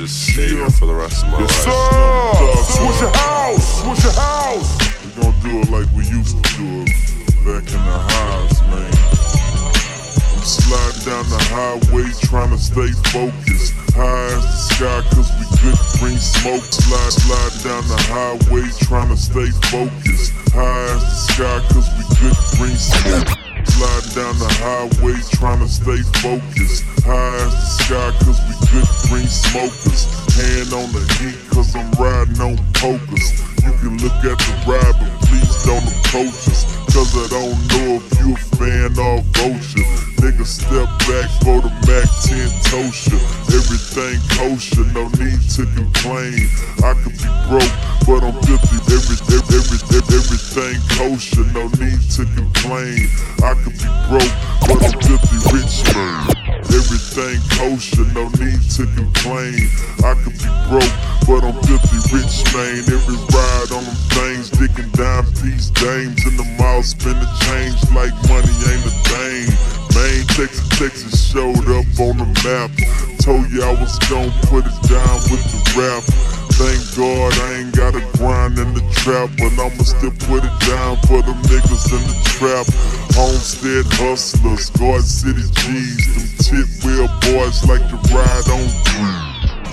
just stay here for the rest of my Yes, life. sir. Switch your house. Switch your house. We gonna do it like we used to do it back in the highs, man. I'm sliding down the highway trying to stay focused. High as the sky cause we good green smoke. Slide, slide down the highway trying to stay focused. High as the sky cause we good green smoke. Down the highway trying to stay focused. High as the sky cause we good green smokers. Hand on the heat cause I'm riding on pokers. You can look at the ride but please don't approach us. Cause I don't know if you a fan or a vulture. Nigga step back for the Mac 10 Tosha. Everything kosher, no need to complain. I could be broke, but I'm 50. Every, every, every, every, everything kosher, no need to complain. I could be broke, but I'm 50 rich man. Everything kosher, no need to complain. I could be broke, but I'm 50 rich man. Every ride on them things, dickin' dime piece dames in the mall, spend the change like money ain't a thing. Main Texas, Texas showed up on the map. Told you I was gon' put it down with the rap. Thank God I ain't gotta grind in the trap, but I'ma still put it down for the niggas in the trap. Homestead hustlers, Guard City G's, them tip wheel boys like to ride on three.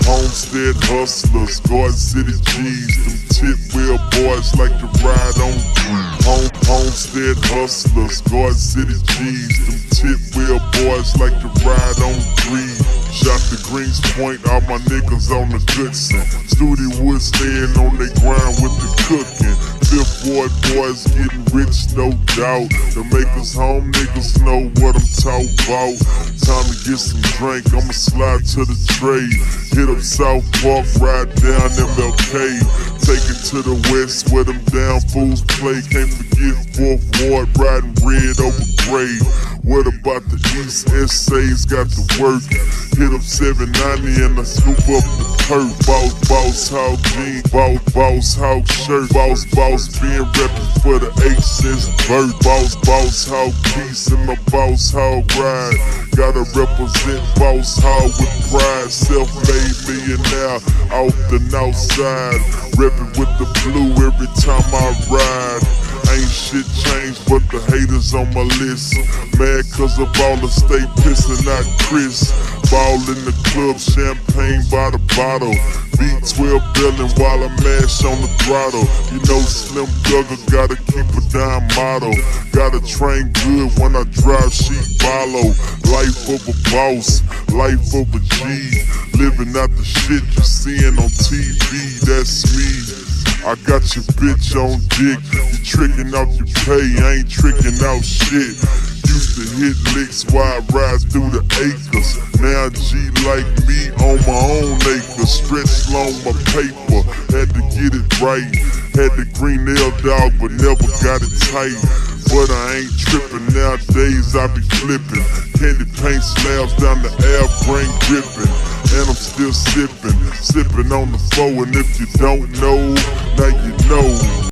Homestead hustlers, Guard City G's, them tip wheel boys like to ride on three. Home, homestead hustlers, Guard City G's, them tip wheel boys like to ride on three. Shot the Greens Point, all my niggas on the Goodson. Studewood staying on they grind with the cooking. Fifth Ward boys getting rich, no doubt. The makers home niggas know what I'm talking about. Time to get some drink, I'ma slide to the trade. Hit up South Park, ride down MLK. Take it to the west where them down fools play. Can't forget Fourth Ward, riding red over gray. What about the East essays got to work? Hit up 790 and I scoop up the perk. Boss, boss, hog jean, boss, boss, hog shirt. Boss, boss, being reppin' for the H since birth. Boss, boss, hog peace in my boss, hog ride. Gotta represent boss, hog with pride. Self-made millionaire off the north side. Reppin' with the blue every time I ride. The haters on my list. Mad cause a baller stay pissing out Chris. Ball in the club, champagne by the bottle. B12 bellin' while I mash on the throttle. You know Slim Thugga gotta keep a dime model. Gotta train good when I drive, she follow. Life of a boss, life of a G. Living out the shit you seeing on TV, that's me. I got your bitch on dick. You tricking out your pay, I ain't tricking out shit. Used to hit licks while I ride through the acres. Now G like me on my own acre. Stretch long my paper, had to get it right. Had the green nail dog, but never got it tight. But I ain't tripping nowadays, I be flipping. Candy paint slabs down the air, brain gripping. And I'm still sipping, sipping on the foe. And if you don't know, now you know.